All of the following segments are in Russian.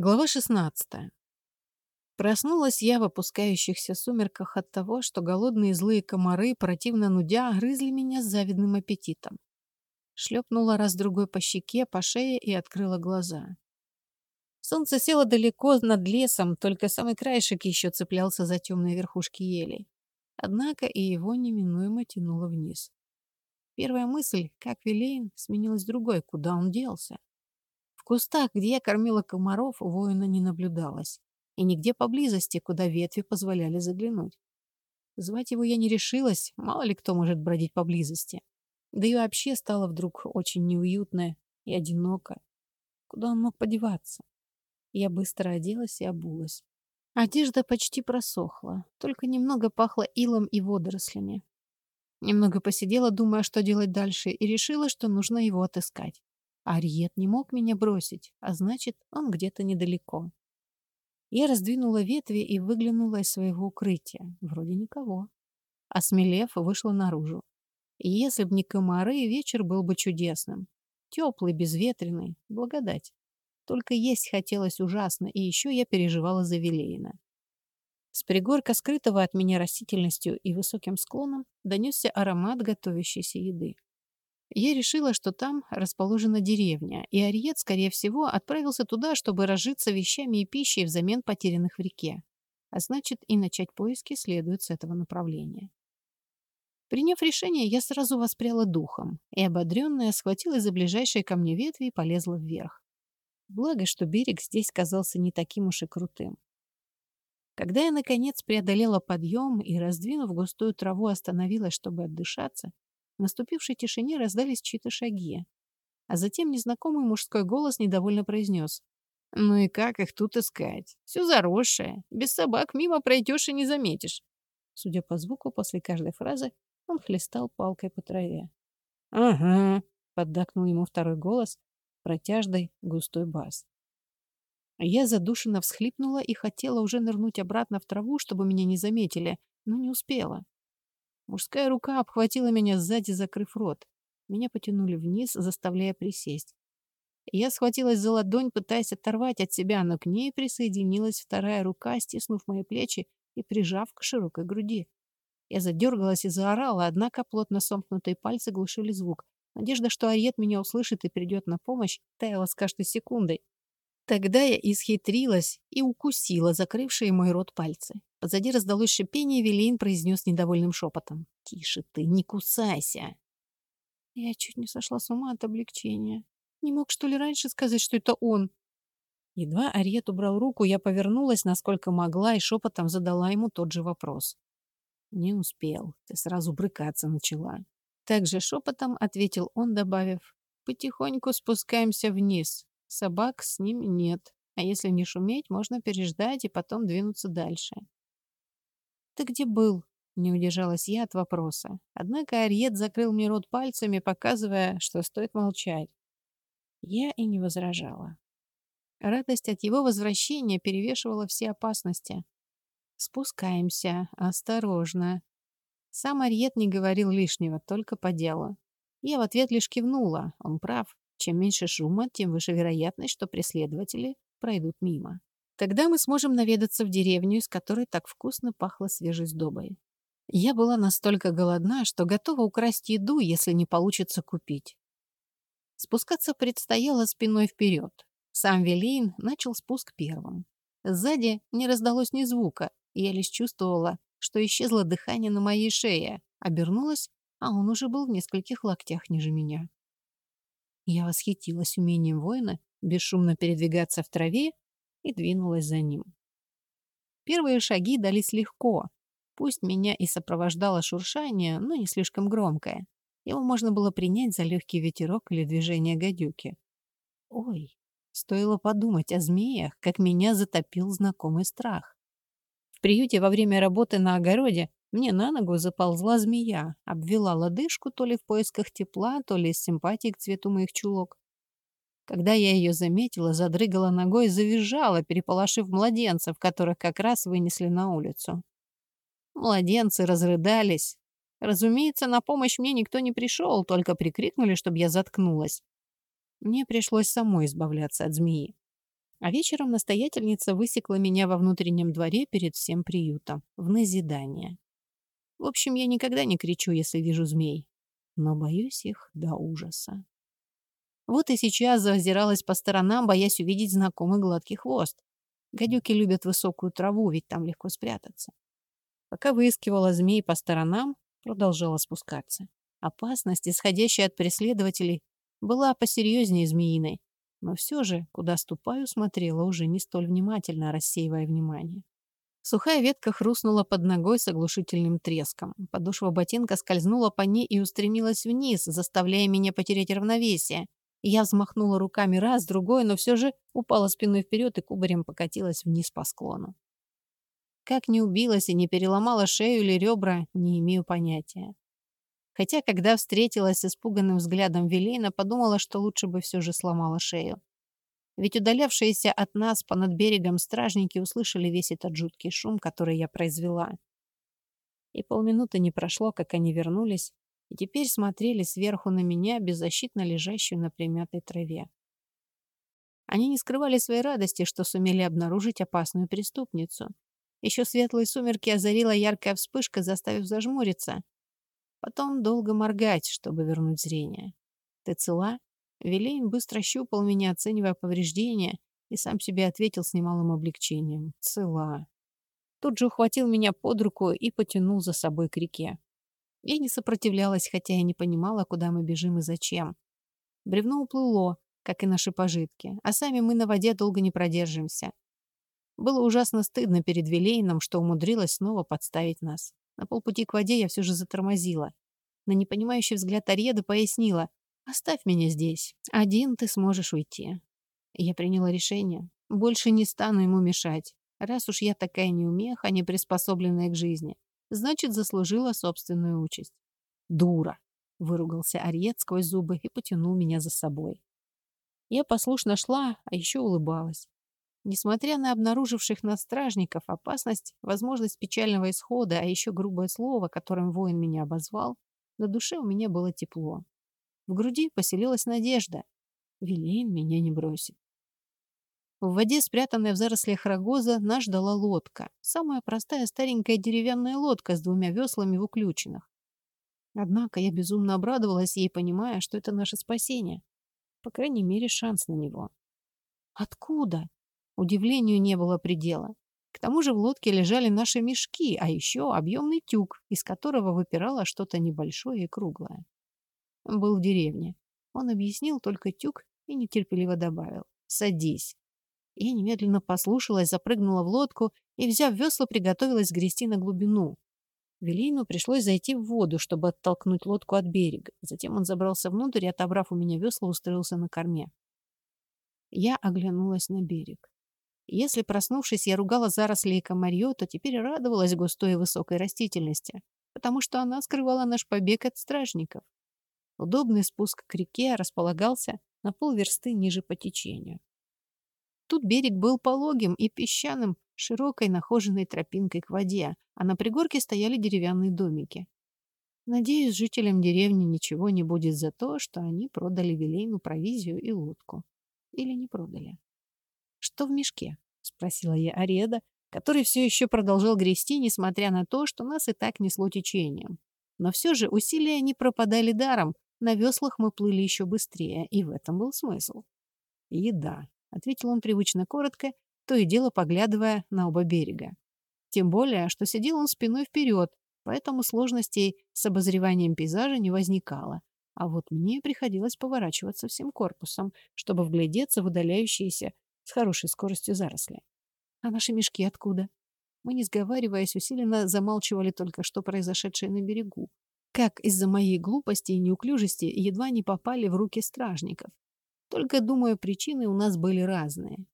Глава 16. Проснулась я в опускающихся сумерках от того, что голодные злые комары, противно нудя, грызли меня с завидным аппетитом. Шлепнула раз-другой по щеке, по шее и открыла глаза. Солнце село далеко над лесом, только самый краешек еще цеплялся за темные верхушки елей. Однако и его неминуемо тянуло вниз. Первая мысль, как Вилейн, сменилась другой, куда он делся кустах, где я кормила комаров, воина не наблюдалось. И нигде поблизости, куда ветви позволяли заглянуть. Звать его я не решилась, мало ли кто может бродить поблизости. Да и вообще стало вдруг очень неуютно и одиноко. Куда он мог подеваться? Я быстро оделась и обулась. Одежда почти просохла, только немного пахло илом и водорослями. Немного посидела, думая, что делать дальше, и решила, что нужно его отыскать. Ариет не мог меня бросить, а значит, он где-то недалеко. Я раздвинула ветви и выглянула из своего укрытия. Вроде никого. Осмелев, вышла наружу. Если б не комары, вечер был бы чудесным. Теплый, безветренный, благодать. Только есть хотелось ужасно, и еще я переживала за Вилейна. С пригорка, скрытого от меня растительностью и высоким склоном, донесся аромат готовящейся еды. Я решила, что там расположена деревня, и Ариет, скорее всего, отправился туда, чтобы разжиться вещами и пищей взамен потерянных в реке. А значит, и начать поиски следует с этого направления. Приняв решение, я сразу воспряла духом и, ободренная, схватилась за ближайшие ко мне ветви и полезла вверх. Благо, что берег здесь казался не таким уж и крутым. Когда я, наконец, преодолела подъем и, раздвинув густую траву, остановилась, чтобы отдышаться, в наступившей тишине раздались чьи-то шаги. А затем незнакомый мужской голос недовольно произнес. «Ну и как их тут искать? Все заросшее. Без собак мимо пройдешь и не заметишь». Судя по звуку, после каждой фразы он хлестал палкой по траве. «Ага», — поддакнул ему второй голос, протяжный густой бас. Я задушенно всхлипнула и хотела уже нырнуть обратно в траву, чтобы меня не заметили, но не успела. Мужская рука обхватила меня сзади, закрыв рот. Меня потянули вниз, заставляя присесть. Я схватилась за ладонь, пытаясь оторвать от себя, но к ней присоединилась вторая рука, стиснув мои плечи и прижав к широкой груди. Я задергалась и заорала, однако плотно сомкнутые пальцы глушили звук. Надежда, что Ариет меня услышит и придет на помощь, таяла с каждой секундой. Тогда я исхитрилась и укусила закрывшие мой рот пальцы. Позади раздалось шипение, Вилейн произнес недовольным шепотом. «Тише ты, не кусайся!» Я чуть не сошла с ума от облегчения. Не мог, что ли, раньше сказать, что это он? Едва Ариет убрал руку, я повернулась, насколько могла, и шепотом задала ему тот же вопрос. «Не успел. Ты сразу брыкаться начала». Также шепотом ответил он, добавив, «Потихоньку спускаемся вниз. Собак с ним нет. А если не шуметь, можно переждать и потом двинуться дальше. «Ты где был?» — не удержалась я от вопроса. Однако Ариет закрыл мне рот пальцами, показывая, что стоит молчать. Я и не возражала. Радость от его возвращения перевешивала все опасности. «Спускаемся. Осторожно». Сам Ариет не говорил лишнего, только по делу. Я в ответ лишь кивнула. Он прав. Чем меньше шума, тем выше вероятность, что преследователи пройдут мимо. Тогда мы сможем наведаться в деревню, из которой так вкусно пахло свежей сдобой. Я была настолько голодна, что готова украсть еду, если не получится купить. Спускаться предстояло спиной вперед. Сам Велейн начал спуск первым. Сзади не раздалось ни звука, я лишь чувствовала, что исчезло дыхание на моей шее. Обернулась, а он уже был в нескольких локтях ниже меня. Я восхитилась умением воина бесшумно передвигаться в траве и двинулась за ним. Первые шаги дались легко. Пусть меня и сопровождало шуршание, но не слишком громкое. Его можно было принять за легкий ветерок или движение гадюки. Ой, стоило подумать о змеях, как меня затопил знакомый страх. В приюте во время работы на огороде мне на ногу заползла змея, обвела лодыжку то ли в поисках тепла, то ли из симпатии к цвету моих чулок. Когда я ее заметила, задрыгала ногой и завизжала, переполошив младенцев, которых как раз вынесли на улицу. Младенцы разрыдались. Разумеется, на помощь мне никто не пришел, только прикрикнули, чтобы я заткнулась. Мне пришлось самой избавляться от змеи. А вечером настоятельница высекла меня во внутреннем дворе перед всем приютом, в назидание. В общем, я никогда не кричу, если вижу змей, но боюсь их до ужаса. Вот и сейчас заозиралась по сторонам, боясь увидеть знакомый гладкий хвост. Гадюки любят высокую траву, ведь там легко спрятаться. Пока выискивала змей по сторонам, продолжала спускаться. Опасность, исходящая от преследователей, была посерьезнее змеиной, но все же, куда ступаю, смотрела уже не столь внимательно, рассеивая внимание. Сухая ветка хрустнула под ногой с оглушительным треском. Подошва ботинка скользнула по ней и устремилась вниз, заставляя меня потерять равновесие. Я взмахнула руками раз, другой, но все же упала спиной вперед и кубарем покатилась вниз по склону. Как не убилась и не переломала шею или ребра, не имею понятия. Хотя, когда встретилась с испуганным взглядом Велейна, подумала, что лучше бы все же сломала шею. Ведь удалявшиеся от нас понад берегом стражники услышали весь этот жуткий шум, который я произвела. И полминуты не прошло, как они вернулись, и теперь смотрели сверху на меня, беззащитно лежащую на примятой траве. Они не скрывали своей радости, что сумели обнаружить опасную преступницу, еще светлые сумерки озарила яркая вспышка, заставив зажмуриться. Потом долго моргать, чтобы вернуть зрение. «Ты цела?» Вилейн быстро щупал меня, оценивая повреждения, и сам себе ответил с немалым облегчением. «Цела». Тут же ухватил меня под руку и потянул за собой к реке. Я не сопротивлялась, хотя и не понимала, куда мы бежим и зачем. Бревно уплыло, как и наши пожитки, а сами мы на воде долго не продержимся. Было ужасно стыдно перед Вилейном, что умудрилась снова подставить нас. На полпути к воде я все же затормозила. На непонимающий взгляд Арьеда пояснила. «Оставь меня здесь. Один ты сможешь уйти». я приняла решение. Больше не стану ему мешать. Раз уж я такая неумеха, не приспособленная к жизни, значит, заслужила собственную участь. «Дура!» — выругался Арьед сквозь зубы и потянул меня за собой. Я послушно шла, а еще улыбалась. Несмотря на обнаруживших нас стражников, опасность, возможность печального исхода, а еще грубое слово, которым воин меня обозвал, на душе у меня было тепло. В груди поселилась надежда. Вилейн меня не бросит. В воде, спрятанная в зарослях рогоза, нас ждала лодка. Самая простая старенькая деревянная лодка с двумя веслами в уключенных. Однако я безумно обрадовалась ей, понимая, что это наше спасение. По крайней мере, шанс на него. Откуда? Удивлению не было предела. К тому же в лодке лежали наши мешки, а еще объемный тюк, из которого выпирало что-то небольшое и круглое. Был в деревне. Он объяснил только тюк и нетерпеливо добавил «Садись». Я немедленно послушалась, запрыгнула в лодку и, взяв весла, приготовилась грести на глубину. Велину пришлось зайти в воду, чтобы оттолкнуть лодку от берега. Затем он забрался внутрь и, отобрав у меня весла, устроился на корме. Я оглянулась на берег. Если, проснувшись, я ругала заросли и комарье, то теперь радовалась густой и высокой растительности, потому что она скрывала наш побег от стражников. Удобный спуск к реке располагался на полверсты ниже по течению. Тут берег был пологим и песчаным, широкой нахоженной тропинкой к воде, а на пригорке стояли деревянные домики. Надеюсь, жителям деревни ничего не будет за то, что они продали Вилейну провизию и лодку. Или не продали. «Что в мешке?» — спросила я Ареда, который все еще продолжал грести, несмотря на то, что нас и так несло течением. Но все же усилия не пропадали даром, на веслах мы плыли еще быстрее, и в этом был смысл. «Еда», — ответил он привычно коротко, то и дело поглядывая на оба берега. Тем более, что сидел он спиной вперед, поэтому сложностей с обозреванием пейзажа не возникало. А вот мне приходилось поворачиваться всем корпусом, чтобы вглядеться в удаляющиеся с хорошей скоростью заросли. А наши мешки откуда? Мы, не сговариваясь, усиленно замалчивали только что произошедшее на берегу. Как из-за моей глупости и неуклюжести едва не попали в руки стражников. Только, думаю, причины у нас были разные.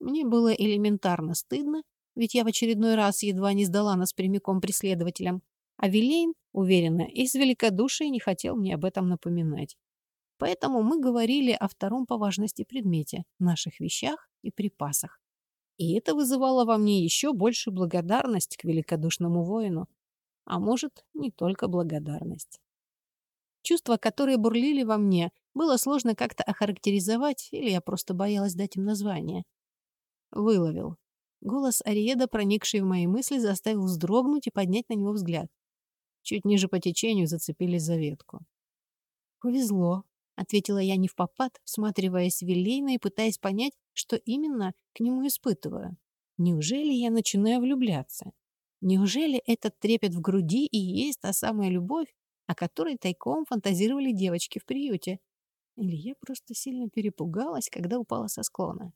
Мне было элементарно стыдно, ведь я в очередной раз едва не сдала нас прямиком преследователям. А Вилейн, уверенно, из великодушия не хотел мне об этом напоминать. Поэтому мы говорили о втором по важности предмете – наших вещах и припасах. И это вызывало во мне еще большую благодарность к великодушному воину. А может, не только благодарность. Чувства, которые бурлили во мне, было сложно как-то охарактеризовать, или я просто боялась дать им название. Выловил. Голос Ариеда, проникший в мои мысли, заставил вздрогнуть и поднять на него взгляд. Чуть ниже по течению зацепились за ветку. «Повезло», — ответила я не в попад, всматриваясь в Вилейна и пытаясь понять, что именно к нему испытываю. Неужели я начинаю влюбляться? Неужели этот трепет в груди и есть та самая любовь, о которой тайком фантазировали девочки в приюте? Или я просто сильно перепугалась, когда упала со склона?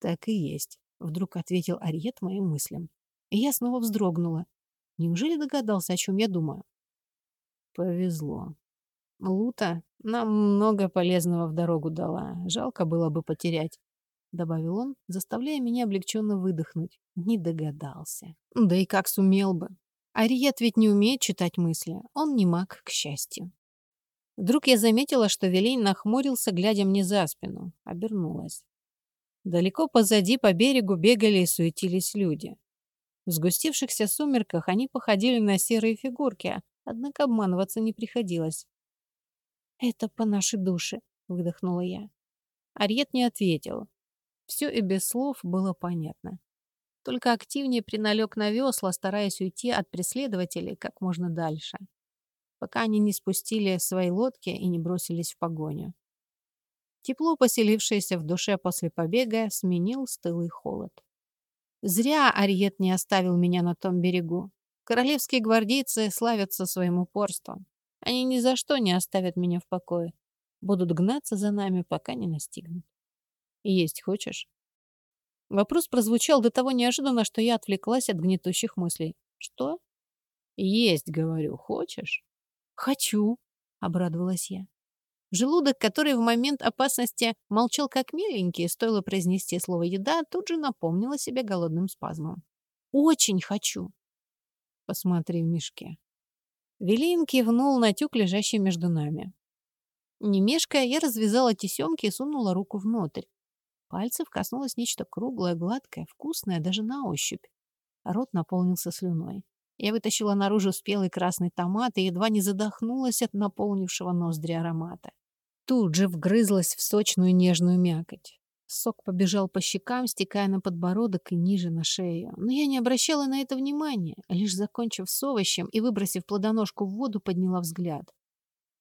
Так и есть, вдруг ответил Ариет моим мыслям. И я снова вздрогнула. Неужели догадался, о чем я думаю? Повезло. Лута нам много полезного в дорогу дала. Жалко было бы потерять. — добавил он, заставляя меня облегченно выдохнуть. Не догадался. Да и как сумел бы. Ариет ведь не умеет читать мысли. Он не маг, к счастью. Вдруг я заметила, что Велень нахмурился, глядя мне за спину. Обернулась. Далеко позади по берегу бегали и суетились люди. В сгустившихся сумерках они походили на серые фигурки, однако обманываться не приходилось. «Это по нашей душе», — выдохнула я. Ариет не ответил. Все и без слов было понятно. Только активнее приналег на весла, стараясь уйти от преследователей как можно дальше, пока они не спустили свои лодки и не бросились в погоню. Тепло, поселившееся в душе после побега, сменил стылый холод. Зря Ариет не оставил меня на том берегу. Королевские гвардейцы славятся своим упорством. Они ни за что не оставят меня в покое. Будут гнаться за нами, пока не настигнут. Есть хочешь?» Вопрос прозвучал до того неожиданно, что я отвлеклась от гнетущих мыслей. «Что?» «Есть, говорю. Хочешь?» «Хочу», — обрадовалась я. Желудок, который в момент опасности молчал как миленький, стоило произнести слово «еда», тут же напомнила себе голодным спазмом. «Очень хочу!» «Посмотри в мешке». Велин кивнул на тюк, лежащий между нами. Не мешкая, я развязала тесемки и сунула руку внутрь. Пальцев коснулось нечто круглое, гладкое, вкусное даже на ощупь. Рот наполнился слюной. Я вытащила наружу спелый красный томат и едва не задохнулась от наполнившего ноздри аромата. Тут же вгрызлась в сочную нежную мякоть. Сок побежал по щекам, стекая на подбородок и ниже на шею. Но я не обращала на это внимания, лишь закончив с овощем и выбросив плодоножку в воду, подняла взгляд.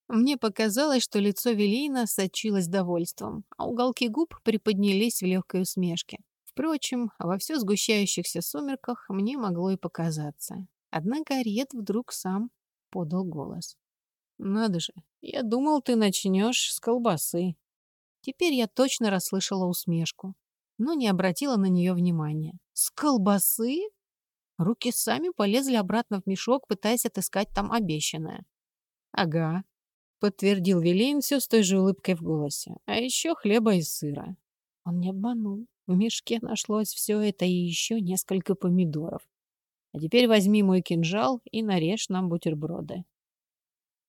Мне показалось, что лицо Велина сочилось довольством, а уголки губ приподнялись в легкой усмешке. Впрочем, во все сгущающихся сумерках мне могло и показаться. Однако Ариет вдруг сам подал голос. «Надо же, я думал, ты начнешь с колбасы». Теперь я точно расслышала усмешку, но не обратила на нее внимания. «С колбасы?» Руки сами полезли обратно в мешок, пытаясь отыскать там обещанное. «Ага, подтвердил Вилейн все с той же улыбкой в голосе. А еще хлеба и сыра. Он не обманул. В мешке нашлось все это и еще несколько помидоров. А теперь возьми мой кинжал и нарежь нам бутерброды.